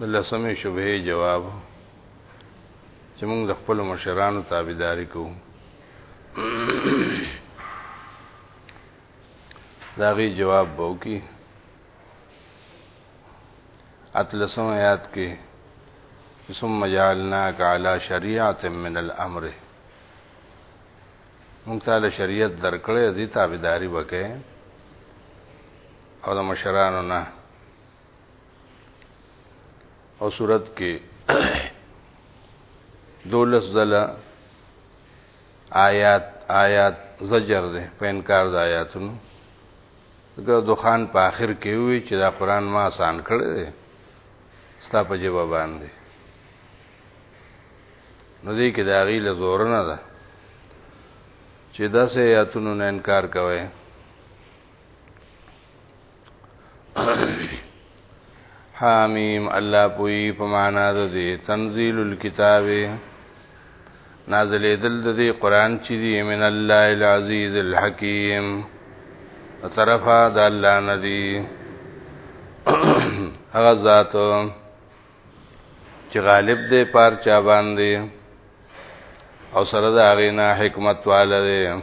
د لسمې شبهې جواب چې موږ د خپل مشرانو تابعداري کوو دا غي جواب به وکي اتلسم آیات کې ثم جعلناك على شريعه من الامر مونږ تعالی شریعت درکړې دي تابعداري وکې او د مشرانو نه او صورت کې دولس زله آیات آیات زجر ده په انکار د آیاتونو دغه دخان په آخر کې وی چې دا قران ما آسان کړی دی ستا په جواب باندې نو دې کې دا غیله زور نه ده چې دا سه آیاتونو نه انکار کوي حامیم الله پوی په معنا د دې تنزيل الكتاب نازل دل د دې قران چې دی من الله العزيز الحكيم طرفا د الله ندی هغه ذات چې غالب دی پار چا باندې او سره د هغه نه حکمت والده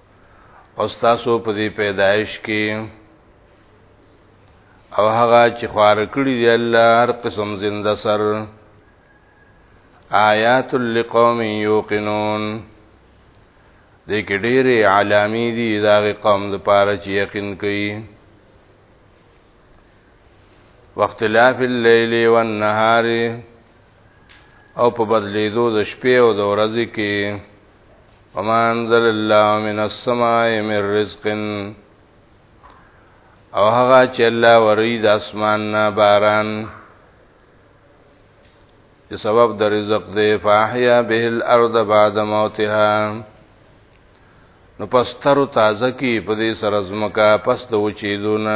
او تاسو په دې پیدایش کې او هغه چې خوار کړی دی الله هر قسم زنده سر آیات لقوم یوقنون دې کې ډېرې علامی دي دا قوم د پاره چې یقین کوي واختلاف الليل والنهار او په بدلیدو د شپې او د ورځې کې وما انزل الله من السماء من رزق او هغه چې الله وری د اسمان نه باران چې سبب د رزق دی فاحیا به الارض بعد موتها نو پستر تازه کی په دې سره زمکا پس د وچیدونه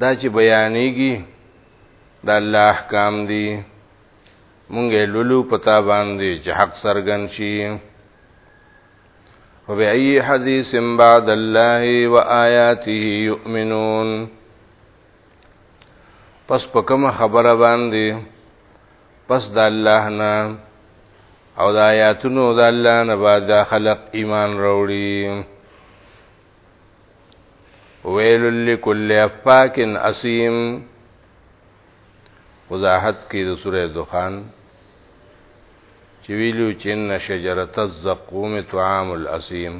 دا چې بیانېږي د الله احکام دي مونږ لولو پتا باندې چې حق سرګن شي وبأي حديث بعد الله وآياته يؤمنون پس په کوم خبره باندې پس د الله نه او د آیاتونو د الله نه بعد خلق ایمان وروړي ویل لکل افاک اسیم وضاحت کې د سوره دخان چې ویلو چې ان شجره الزقوم طعام الاسیم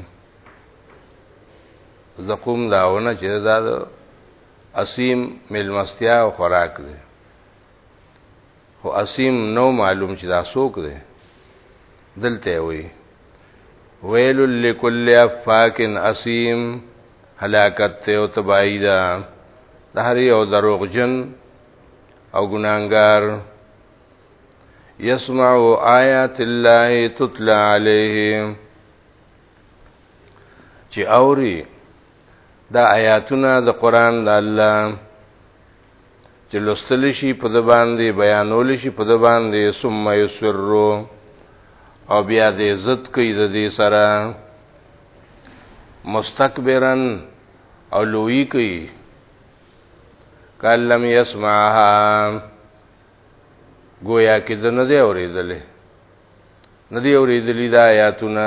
زقوم داونه چې دا د اسیم ملمستیا او خوراک دی خو اسیم نو معلوم چې دا څوک دی دلته وی ویل لکل افاک اسیم هلاکت ته او تباہی ده د هر یو دروغجن او ګناګار يسمع آیات الله تتلى عليه چې اوري دا آیاتونه د قران د الله چې لوستل شي په د باندې بیانول شي په د باندې ثم یسرو او بیا د عزت کوي د دې سره مستكبرن او لوی کوي کلم یسمعها گویا کې د نه دی اورېدلې نه دی اورېدلې د آیاتونه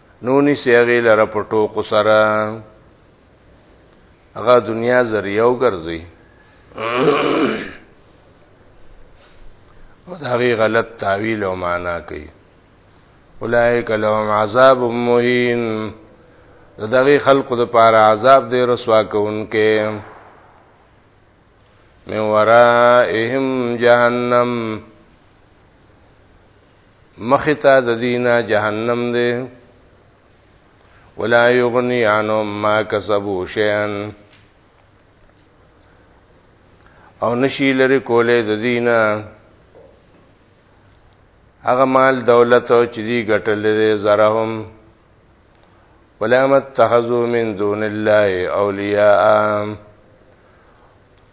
نو نسی هغه لره په ټوکو سره هغه دنیا ذریعہ وګرځي او دا غي غلط تعویل او معنا کوي اولائک لهم عذاب مهین دغه خلقو د پاره عذاب دی رسوا کوونکې من ورائهم جهنم مخی تا د دینا جهنم دی ولا یغنی عنهم ما کسبو شیئا او نشی لري کولې د دینا هغه مال دولت او چې دی ګټل دي زرهم ولامت تخذو من دون الله اولیاء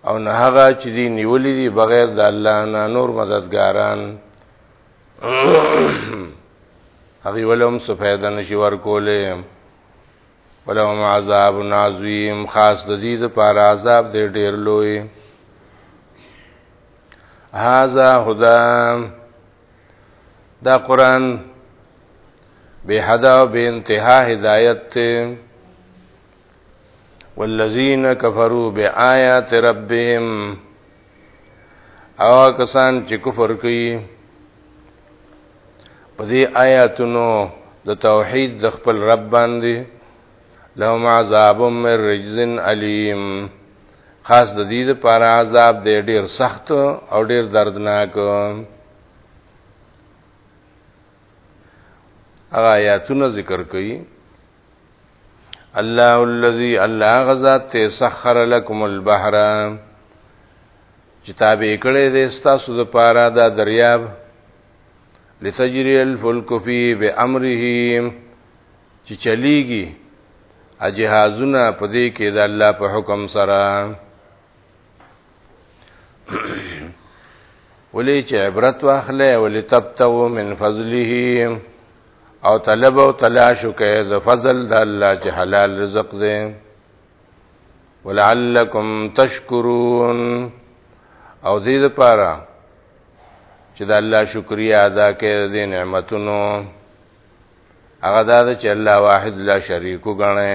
او نه هغه چې دی نیولې دي بغیر د الله نه نور مددګاران هغه ولهم څه فائدہ نشي ورکولې ولهم عذاب عظیم خاص د دې لپاره عذاب دې ډیر لوی هاذا هدا دا قران به حدا او به انتها هدایت ته والذین کفروا بآیات ربهم او کسان چې کفر کوي په دې آیاتونو د توحید د خپل رب باندې لهم عذاب من رجز علیم خاص د دې لپاره عذاب دی ډیر سخت او ډیر دردناک هغه آیاتونه ذکر کړي الله الذي الله غزاد ته سخر لكم البحر کتاب کړه دې تاسو د پاره دا دریاب لتجري الفلك في بامره چې چلیږي اجهازونه پدې کې د الله په حکم سره ولې چې عبرت واخلې ولې تبتو من فضله او طلب او تلاش وکې د فضل د الله چې حلال رزق دی ولعلکم تشکرون او دې لپاره چې د الله شکریا ادا کړئ د نعمتونو هغه دا چې الله واحد لا شریک وګڼئ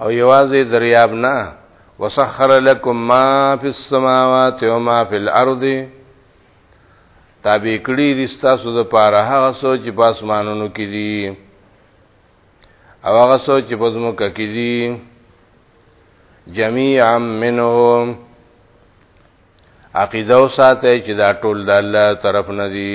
او یوازې دریاب نه وسخر لكم ما في السماوات وما في الارض تابع کړی دي تاسو د پاره هغه سوچ په اسمانونو کې دي او هغه سوچ په زمکه کې دي جميعا منهم عقیده او ساته چې دا ټول د الله طرف نه دي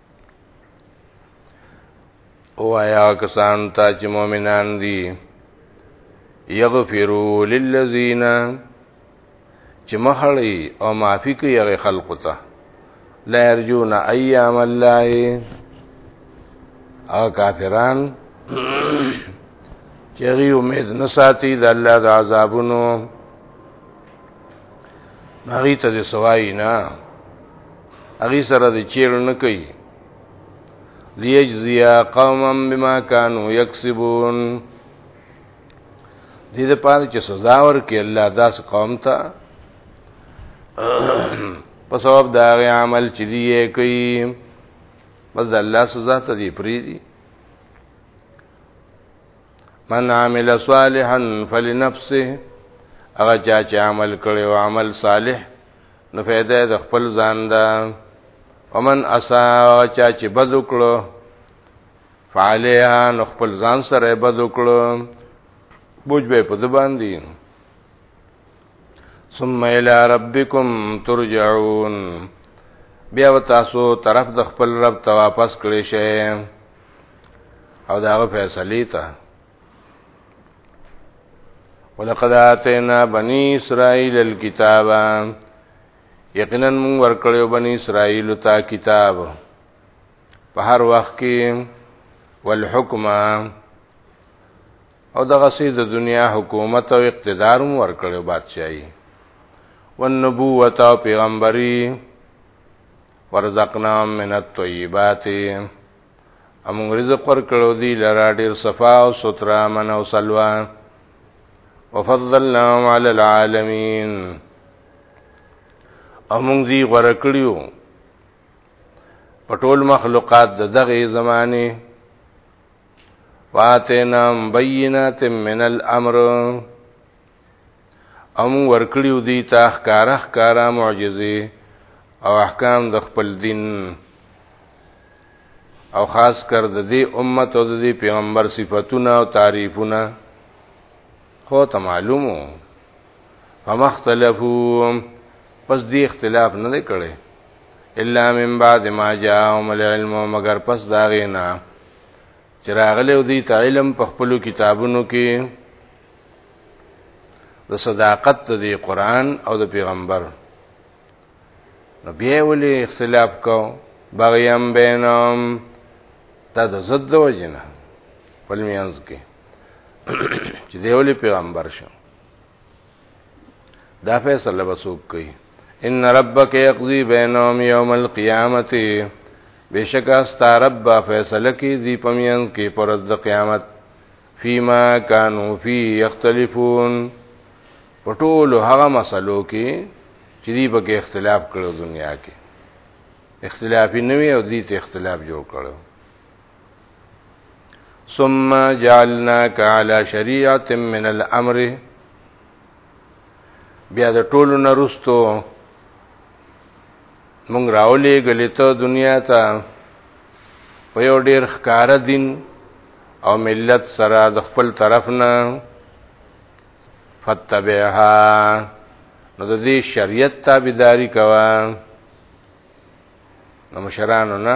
او آیا کسان ته چې مؤمنان دي یغفرو للذین چې مخړی او معافی کوي هغه خلق ته لا يرجون ايام الله او کافران چې غي امید نه ساتي د الله د عذابونو هغه ته د سوای نه هغه سره د چیر نه کوي لیجزیا قوما بما كانوا یکسبون دې د پاره چې سزا ورکړي الله داس قوم ته په سبب دا غي عمل چې دی کوي بس الله سزا ته دی پری دی من عمل صالحا فلنفسه هغه چا چې عمل کړي او عمل صالح نو فائدہ د خپل ځان ده ومن اسا چا چې بد وکړو فعلیا نو خپل ځان سره بد وکړو بوج به په زبان دي ثم الى ربكم ترجعون بیا تاسو طرف د خپل رب ته واپس کړئ شئ او داغه فیصله ته ولقد اتینا بنی اسرائیل الكتاب یقینا موږ ورکړیو بنی اسرائیل ته کتاب په هر وخت کې والحکم او دغه سي د دنیا حکومت او اقتدار مو ورکړیو بادشاہي والنبوت او پیغمبري ورزقناهم من الطيبات امون رزق ورکړو دی لرا ډیر صفا او سترا من او سلوا وفضلناهم على العالمين امون دی غره کړیو پټول مخلوقات د دغه زمانه واتنام بینات من الامر او موږ ورکړیو دی تا ښکارا ښکارا معجزې او احکام د خپل دین او خاص کر د دې امت او د دې پیغمبر صفاتونه او تعریفونه خو ته معلومو فمختلفو پس دې اختلاف نه دی کړی الا من بعد ما جاءهم العلم مگر پس داغینا چې راغلی او دوی ته علم په خپلو کتابونو کې د صداقت د دی قرآن او د پیغمبر نو بیا ولې اختلاف کو بغیم بینام دا د ضد د وجې نه خپل میانځ کې چې دی ولې پیغمبر شو دا فیصله وسوک کوي ان ربک یقضی بینهم یوم القیامت بشک استا رب فیصله کی دی پمینس کی پر د قیامت فیما کانو فی یختلفون پټول هغه مسلو کې چې دی په کې اختلاف کړو دنیا کې اختلافي نوي او دې ته اختلاف جوړ کړو ثم جعلناك على شريعه من الامر بیا د ټولو نرستو مونږ راولې غلې ته دنیا ته په یو ډیر ښکار دین او ملت سره د خپل طرف نه فتبعها نو د دې شریعت تابعداري کوه نو مشرانو نه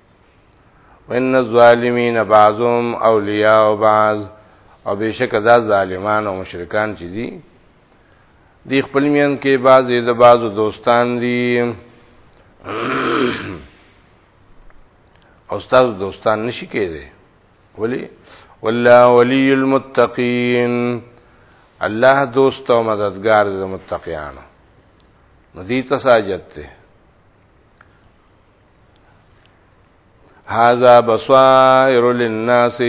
وان الظالمین بعضهم اولیاء بعض او بشک دا ظالمان او مشرکان چې دي دی خپل میان کې بعضې د بعضو دوستان دي او استاد دوستان نشي کېدی ولی والله ولی المتقین الله دوست او مددگار د متقیانو ندی تساجت ته هاذا بصائر للناس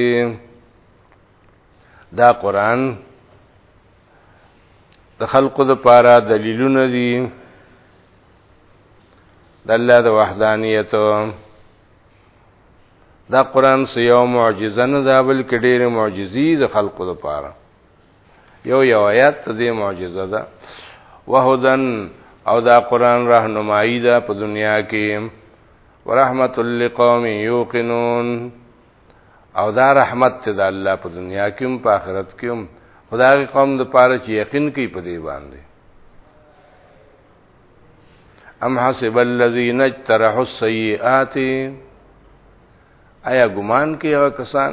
دا قران د خلقو د پاره دلیلونه دي د الله د وحدانیت دا قران سیو معجزه نه دا بلکې ډېر معجزي د خلقو د پاره یو یو آیات ته دې معجزه ده وهدن او دا قران راهنمایي ده په دنیا کې ورحمت للقوم یوقنون او دا رحمت ته د الله په دنیا کې هم په آخرت کې هم خدای قوم د پاره چې یقین کوي په دې باندې ام حسب الذين اجترحوا السيئات ایا ګمان کوي هغه کسان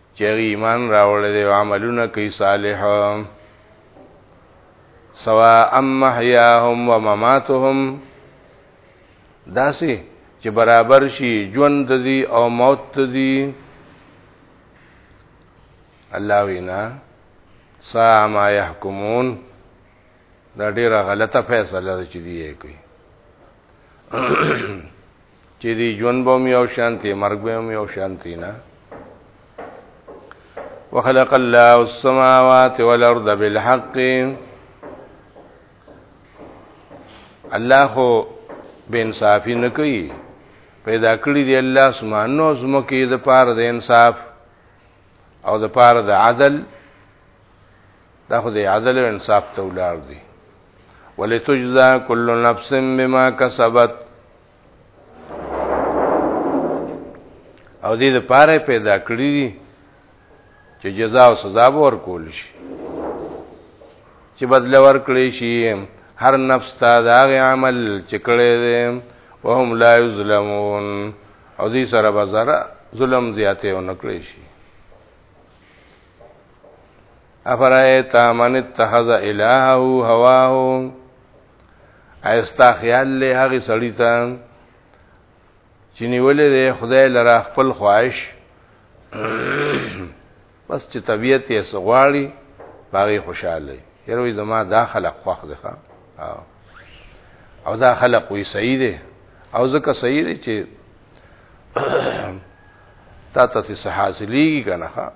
چې ایمان راوړل دي او عملونه کوي صالح سوا ام محیاهم و مماتهم داسي چې برابر شي ژوند دي او موت دي الله وینا سا ما يحكمون دا ډیره غلطه فیصله ده چې دی کوي چې دی ژوند به مې او شانتي مرګ به مې او شانتي نه وخلق الله السماوات والارض بالحق الله خو بے انصافی نه کوي پیدا کړی دی الله سمانو زمکه د پاره د انصاف او د پاره د عدل دا خو د عدل او انصاف ته ولار دی ولتجزا كل نفس بما كسبت او دې د پاره پیدا کړی دي چې جزا او سزا به ورکول شي چې بدل ورکړي شي هر نفس ته دا غي عمل چې کړی دی وهم لا یظلمون او دې سره به زره ظلم زیاته ونکړي شي افرایت من اتخذ الهه هواه ایستا خیال له هغه سړی ته چې نیولې ده خدای لره خپل خواهش بس چې طبیعت یې سغواړي باغی خوشاله یروي زما دا خلق خوښ ده او دا خلق وی صحیح ده او ځکه صحیح ده چې تا ته څه حاصلېږي که نه ښه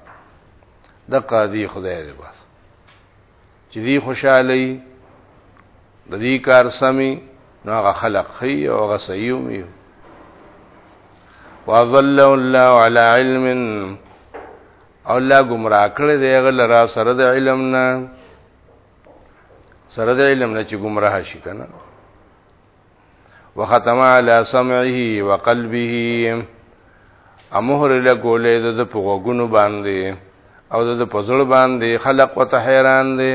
د قاضي خدای دی بس چې دی خوشحالي د دې کار سمي نو هغه خلق خي او هغه صحیح وي واضل الله على علم او الله گمراه کړی دی هغه لرا سره د علم نه سره د علم نه چې گمراه شي کنه وختم علی سمعه وقلبه امهر له ګولې د پغوګونو باندې او د پزړ باندې خلق وته حیران دي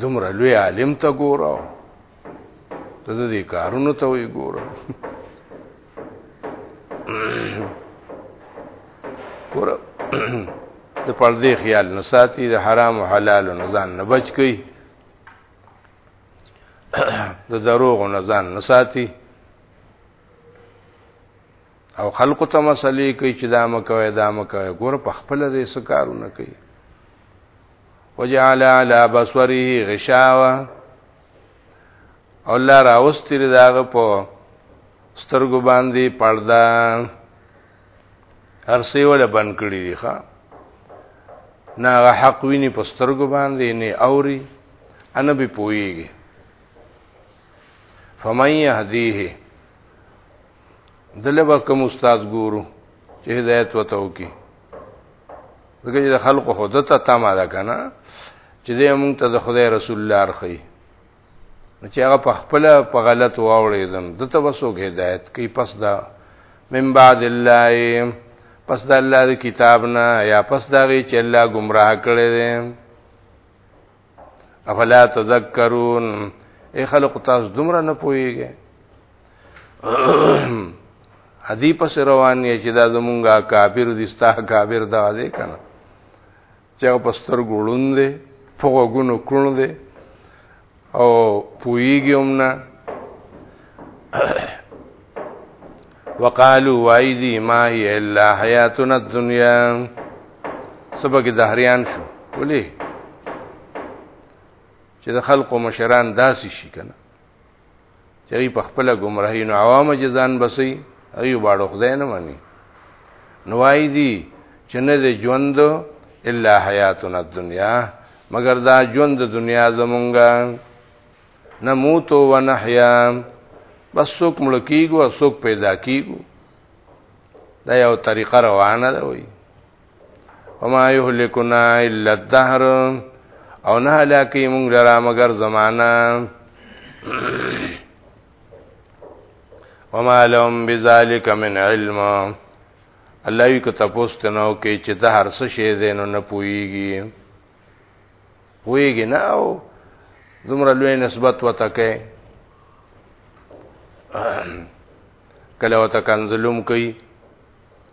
دومره لوی عالم ته ګورو ته دې کارونو ته وی ګورو ګور د پردې خیال نه ساتي د حرام او حلال نه ځان نه بچ کی د دروغ نه ځان نه ساتي او خلکو ته مسلې کوي چې دا مکوي دا مکوي ګور په خپل دې سکارونه کوي وجعل على بصره غشاوه الله راوستي داغه په سترګو باندې پړدا هر څه ولا بند کړی دی ښا نه هغه حق ویني په سترګو باندې نه اوري انا به پويږي فمن يهديه دلبا کوم استاد ګورو چې هدایت وتاو کی دغه د خلقو هدته تما ده کنه چې دې موږ ته د خدای رسول الله رخي نو چې هغه په خپل په غلط واوړېدم د توسوګ هدایت کوي پس دا من بعد الله پس د الله د کتاب نه یا پس دا غي چې الله گمراه کړي دي افلا تذکرون اے خلق تاسو دومره نه پويږي ادي پس روان یې چې دا زمونږه کافر دي ستا کافر دا دې کنه چې هغه په سترګو ړوند دی په غوږونو کړون دی او پویږي هم نه وقالو وای دی ما هی الا حیاتنا الدنیا سبق دهریان شو ولې چې د خلقو مشران داسې شي کنه چې هغوی په خپله ګمراهي نو عوامه چې ځان بسي هغوی باړو خدای نه مني نو وایي دي چې نه دی ژوند الا حیاتنا الدنیا مګر دا ژوند د دنیا زمونږه نه موتو و نحیا بس څوک مړ کیږو څوک پیدا کیږو دا یو طریقه روانه ده وایي وما يهلكنا الا الدهر او نه هلاکی مونږ لرا مگر زمانہ وما لهم بذلك من علم الله یو که تاسو ته نو کې چې د هر څه شی دینو نه پويږي پويږي نه او زمره لوی نسبت وته کې کله وته کنزلوم کوي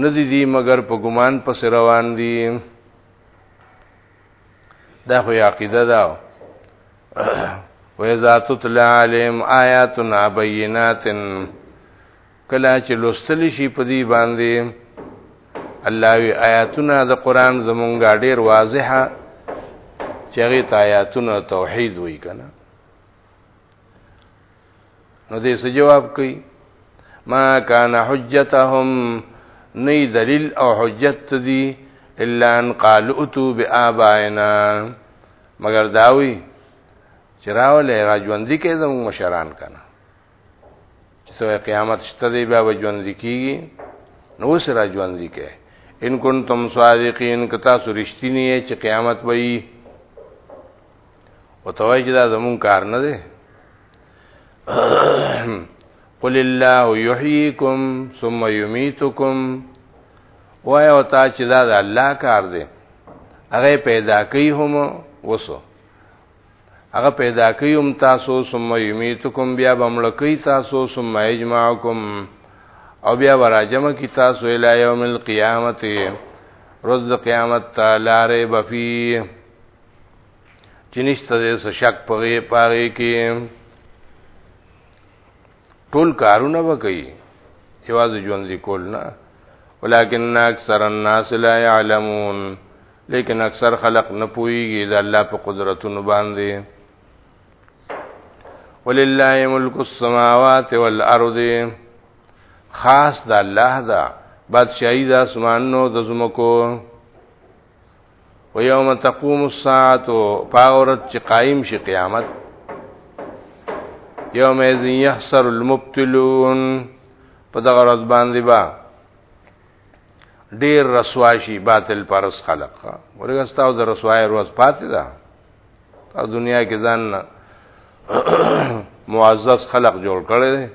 ندی دی مگر په ګمان پس روان دی دا خو عقیده ده و اذا تتلى عليهم آياتنا بينات کلا چې لوستل شي په دې باندې الله وی آیاتونه د قران زمونږ ډېر واضحه چې هغه آیاتونه توحید وی کنه نو دې څه جواب کوي ما کان حجتهم نی دلیل او حجت دی الا ان قالوا اتو بآبائنا مگر داوی چراوله راجوند کې زمو مشران کنه چې قیامت شته دی بیا وجوند کیږي نو سره ژوند کې ان کنتم صادقین کتا سرشتنی چې قیامت وایي او توای چې دا زمون کار نه دی قل الله يحييكم ثم يميتكم وای او تا چې دا د الله کار دی هغه پیدا کوي هم وسو هغه پیدا کوي هم تاسو ثم يميتكم بیا بملکی تاسو ثم يجمعكم او بیا وراجم کی تاسو الی یوم القیامت رز قیامت تعالی ریب فیه چې نشته دې څه شک پغې پاره کې ټول کارونه وکړي یوازې ژوند لیکول نه ولکن اکثر الناس لا يعلمون لیکن اکثر خلق نه پويږي د الله په قدرتونو باندې ولله ملک السماوات والارض خاص د الله دا بادشاہي د اسمانونو د زمکو و یوم تقوم الساعه پاورت چې قائم شي قیامت یوم اذ یحسر المبتلون په دغه ورځ باندې با ډیر رسوا شي باطل پرس خلق ورګه ستاسو د رسوای ورځ پاتې ده په دنیا کې ځان معزز خلق جوړ کړي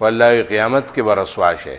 والله قیامت کې برسوا شي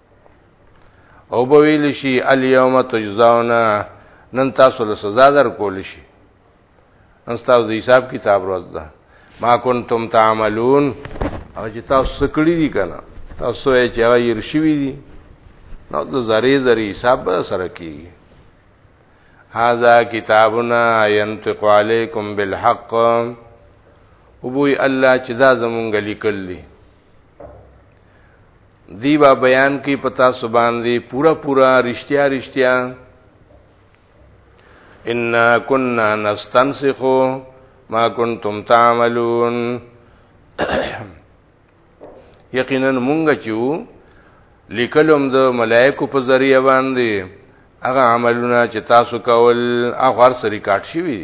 او به ویل شي الیوم تجزاون نن تاسو له سزا در کول شي نن تاسو د حساب کتاب ورځ ده ما کنتم تعملون او چې تاسو سکړی دي کنه تاسو یې چې هغه ير شوی دي نو د زری زری حساب به سره کیږي هاذا کتابنا ينطق عليكم بالحق وبوي الله چې دا زمونږ لیکل دي دی با بیان کی پتا سبان دی پورا پورا رشتیا رشتیا انا کننا نستنسخو ما کنتم تعملون یقینا مونږ چې لیکلم د ملائکو په ذریعہ باندې هغه عملونه چې تاسو کول هغه هر سری کاټ شي وي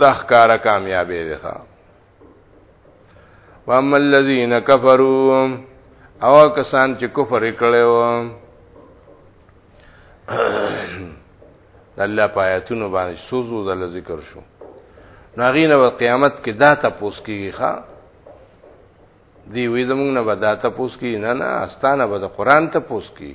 دا ښکارا کامیابې دي ښا واما الذين كفروا او کسان چې کفر کړي و الله پایتونو باندې سوزو د ذکر شو ناغینه و قیامت کې دا تاسو کیږي ښا دی وې زمونږ نه ودا تاسو کی نه نه استانه به د قران تاسو کی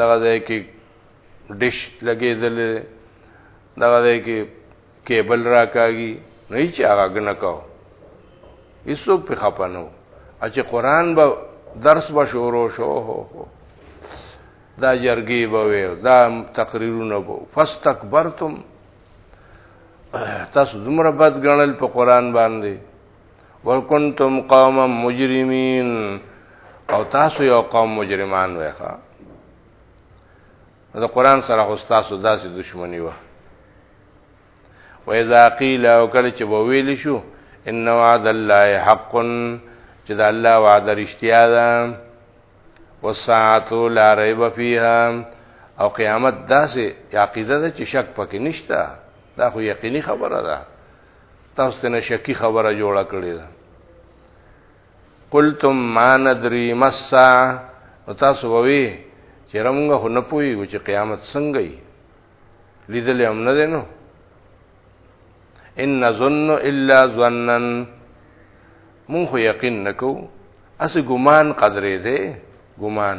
دغه ځای کې ډش لګېدل دغه ځای کې کیبل راکاږي نه هیڅ هغه نه کاو هیڅوک په خپه نه و چې قرآن به درس به شروع شو هو هو دا جرګې به وي دا تقریرونه به فاستكبرتم تاسو دومره بد غنل په قرآن باندې وکنتم قوما مجرمین او تاسو یو قوم مجرمان وای ښا دا قران سره خو تاسو داسې دښمنی و و اذا قیل او کله چې وویل شو ان وعد الله حق چې دا الله وعده رښتیا ده والساعه لا ريب فيها او قیامت داسې عقیده ده چې شک پکې نشته دا خو یقیني خبره ده تاسو ته شکی خبره جوړه کړې ده قلتم ما ندري مسا نو تاسو ووی چې رمغه خو نه پوي چې قیامت څنګه وي لیدل هم نه دی نو ان نظن الا ظنا مونږ یقین نکو اس ګمان قدرې ده ګمان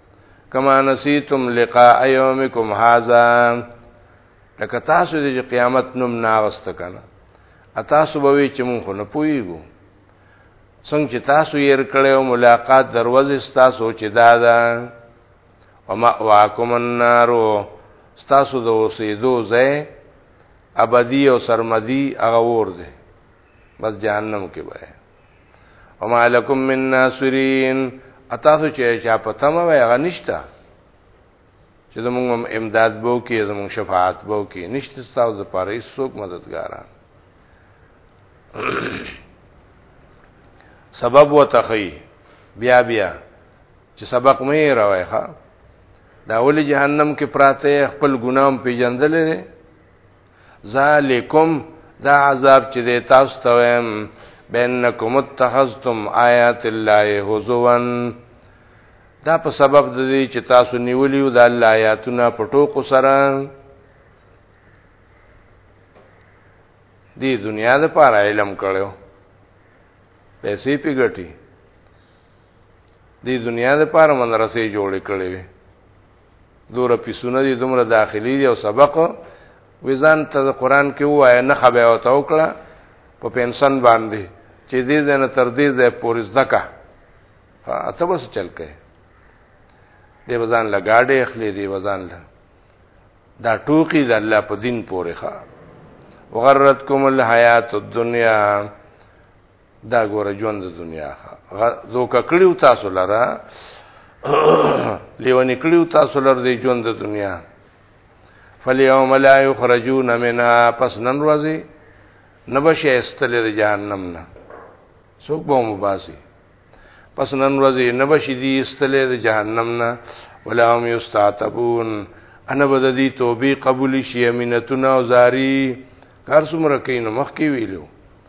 کما نسیتم لقاء یومکم هاذا لکه تاسو دې قیامت نوم ناغست کنه تاسو به وی چې مونږ نه پویګو څنګه چې تاسو یې رکړې او ملاقات دروازه تاسو چې دادا وما واکم النار تاسو د اوسېدو ځای ابدی او سرمدی هغه ور دي بس جهنم کې به وما لكم من ناصرين اتاسو چې چا پته ما وای غنښتا چې زموږ امداد بو کې زموږ شفاعت بو کې نشته تاسو د پاره هیڅ څوک مددګاران سبب وتخی بیا بیا چې سبق مې راوي ښا دا ولې جهنم کې پراته خپل ګنام پیجندلې ذالکم دا عذاب چې دی تاسو ته ویم بینکم اتخذتم آیات الله هزوا دا په سبب د دې چې تاسو نیولیو د الله آیاتونه په ټوکو سره دی دنیا د پاره علم کړو پیسې پیګټي دی دنیا د پاره مدرسې جوړې کړې دوره پیسونه دي دومره داخلي دي او سبق وزن ته د قران کې وای نه خبه او توکړه په پنسن باندې چې دې زنه تر دې زې پورې زدکا اته بس چل کې دې وزن لګاډې اخلي دې وزن لا دا ټوکی د الله په دین پورې ښا وغرتکم الحیات الدنیا دا ګوره ژوند د دنیا ښه دوکه کړیو تاسو لره لیونی کړیو تاسو لره د ژوند د دنیا فلیوم لا یخرجون منا پس نن ورځې نبشه استلې د جهنم نه څوک به مباسي پس نن ورځې نبشي دي استلې د جهنم نه ولا هم یستعتبون انا بددی توبې قبول شي امینتونه او زاری کار څومره کینو مخکې ویلو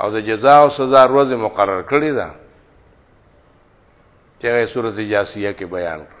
او د جزاء او سزا ورځ مقرر کړی ده چې هغه سورته جاسیه کې بیان کړ